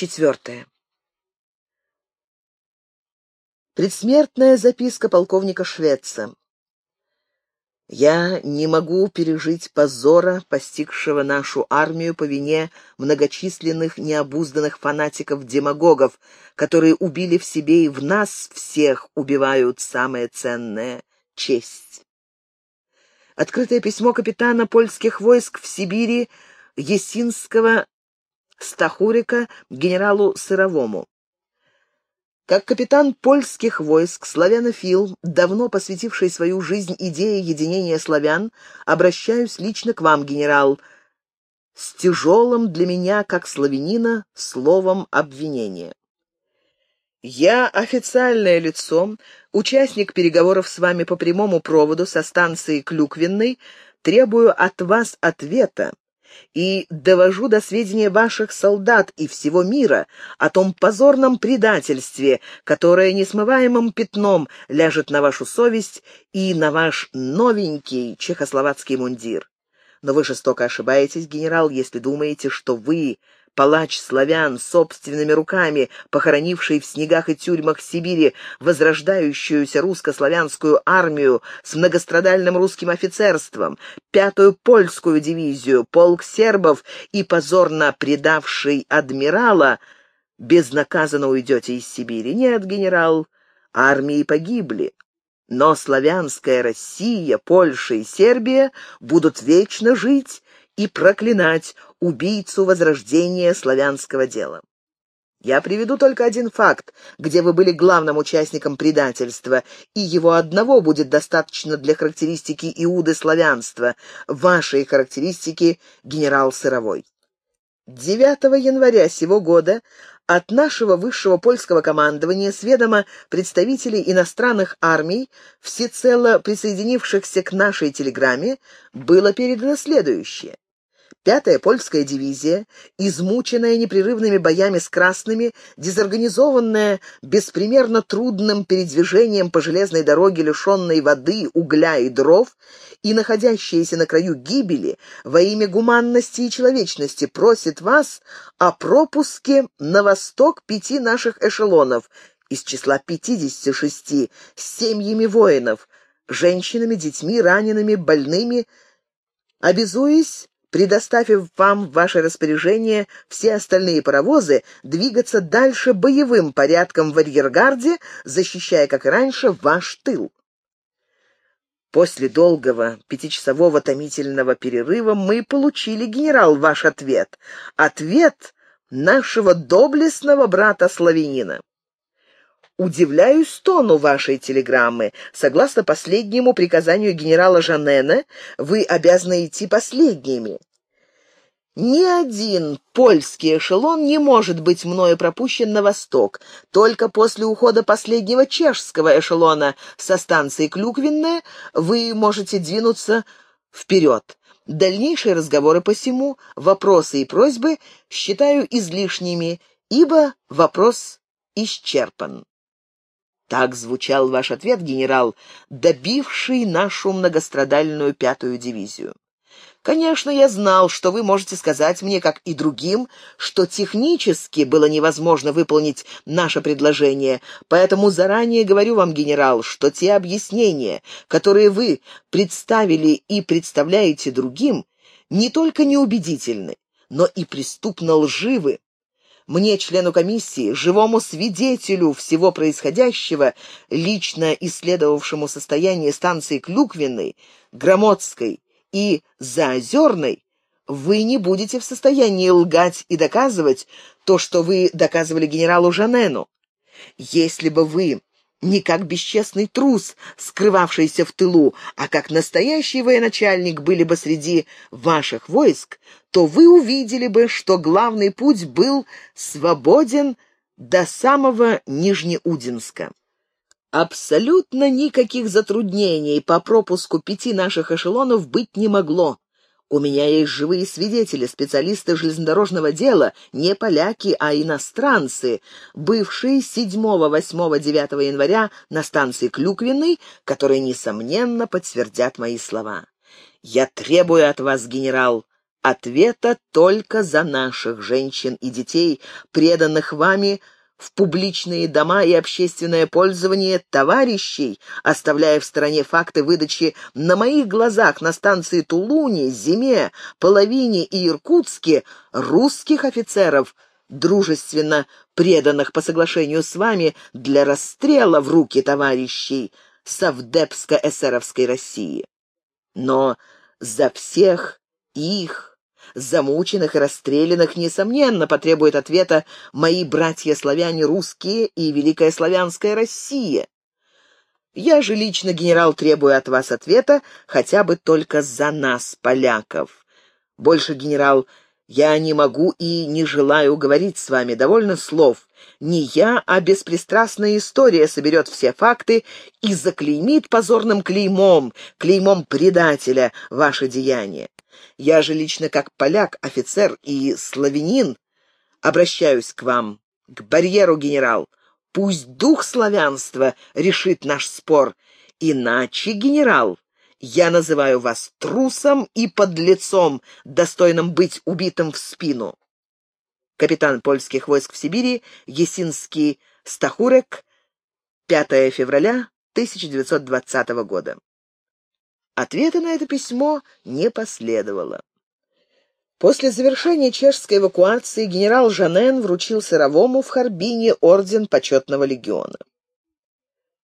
Четвертое. Предсмертная записка полковника Швеца. Я не могу пережить позора, постигшего нашу армию по вине многочисленных необузданных фанатиков-демагогов, которые убили в себе и в нас всех убивают самое ценное — честь. Открытое письмо капитана польских войск в Сибири Есинского Стахурика генералу Сыровому. Как капитан польских войск, славянофил, давно посвятивший свою жизнь идее единения славян, обращаюсь лично к вам, генерал, с тяжелым для меня, как славянина, словом обвинения. Я официальное лицо, участник переговоров с вами по прямому проводу со станции Клюквенной, требую от вас ответа, и довожу до сведения ваших солдат и всего мира о том позорном предательстве, которое несмываемым пятном ляжет на вашу совесть и на ваш новенький чехословацкий мундир. Но вы жестоко ошибаетесь, генерал, если думаете, что вы палач славян, собственными руками похоронивший в снегах и тюрьмах Сибири возрождающуюся русско-славянскую армию с многострадальным русским офицерством, пятую польскую дивизию, полк сербов и позорно предавший адмирала, безнаказанно уйдете из Сибири. Нет, генерал, армии погибли. Но славянская Россия, Польша и Сербия будут вечно жить и проклинать убийцу возрождения славянского дела. Я приведу только один факт, где вы были главным участником предательства, и его одного будет достаточно для характеристики Иуды славянства, вашей характеристики генерал Сыровой. 9 января сего года от нашего высшего польского командования с ведома представителей иностранных армий, всецело присоединившихся к нашей телеграмме, было передано следующее. Пятая польская дивизия, измученная непрерывными боями с красными, дезорганизованная беспримерно трудным передвижением по железной дороге, лишенной воды, угля и дров, и находящаяся на краю гибели, во имя гуманности и человечности просит вас о пропуске на восток пяти наших эшелонов из числа 56 с семьями воинов, женщинами, детьми, ранеными, больными, обязуясь предоставив вам в ваше распоряжение все остальные паровозы, двигаться дальше боевым порядком в арьергарде, защищая, как и раньше, ваш тыл. После долгого пятичасового томительного перерыва мы получили, генерал, ваш ответ. Ответ нашего доблестного брата-славянина. Удивляюсь тону вашей телеграммы. Согласно последнему приказанию генерала Жанена, вы обязаны идти последними. Ни один польский эшелон не может быть мною пропущен на восток. Только после ухода последнего чешского эшелона со станции Клюквенная вы можете двинуться вперед. Дальнейшие разговоры по всему, вопросы и просьбы считаю излишними, ибо вопрос исчерпан. Так звучал ваш ответ, генерал, добивший нашу многострадальную пятую дивизию. Конечно, я знал, что вы можете сказать мне, как и другим, что технически было невозможно выполнить наше предложение, поэтому заранее говорю вам, генерал, что те объяснения, которые вы представили и представляете другим, не только неубедительны, но и преступно лживы. Мне, члену комиссии, живому свидетелю всего происходящего, лично исследовавшему состояние станции Клюквенной, Громадской и Заозерной, вы не будете в состоянии лгать и доказывать то, что вы доказывали генералу Жанену. Если бы вы не как бесчестный трус, скрывавшийся в тылу, а как настоящий военачальник были бы среди ваших войск, то вы увидели бы, что главный путь был свободен до самого Нижнеудинска. Абсолютно никаких затруднений по пропуску пяти наших эшелонов быть не могло. У меня есть живые свидетели, специалисты железнодорожного дела, не поляки, а иностранцы, бывшие 7, 8, 9 января на станции Клюквенной, которые, несомненно, подтвердят мои слова. Я требую от вас, генерал, ответа только за наших женщин и детей, преданных вами в публичные дома и общественное пользование товарищей, оставляя в стороне факты выдачи на моих глазах на станции Тулуни, Зиме, Половине и Иркутске русских офицеров, дружественно преданных по соглашению с вами для расстрела в руки товарищей Савдепско-эсеровской России. Но за всех их замученных и расстрелянных, несомненно, потребует ответа мои братья-славяне русские и Великая Славянская Россия. Я же лично, генерал, требую от вас ответа хотя бы только за нас, поляков. Больше, генерал, я не могу и не желаю говорить с вами, довольно слов. Не я, а беспристрастная история соберет все факты и заклеймит позорным клеймом, клеймом предателя, ваше деяние. Я же лично как поляк, офицер и славянин обращаюсь к вам, к барьеру, генерал. Пусть дух славянства решит наш спор. Иначе, генерал, я называю вас трусом и подлецом, достойным быть убитым в спину. Капитан польских войск в Сибири Есинский Стахурек, 5 февраля 1920 года. Ответа на это письмо не последовало. После завершения чешской эвакуации генерал Жанен вручил Сыровому в Харбине орден почетного легиона.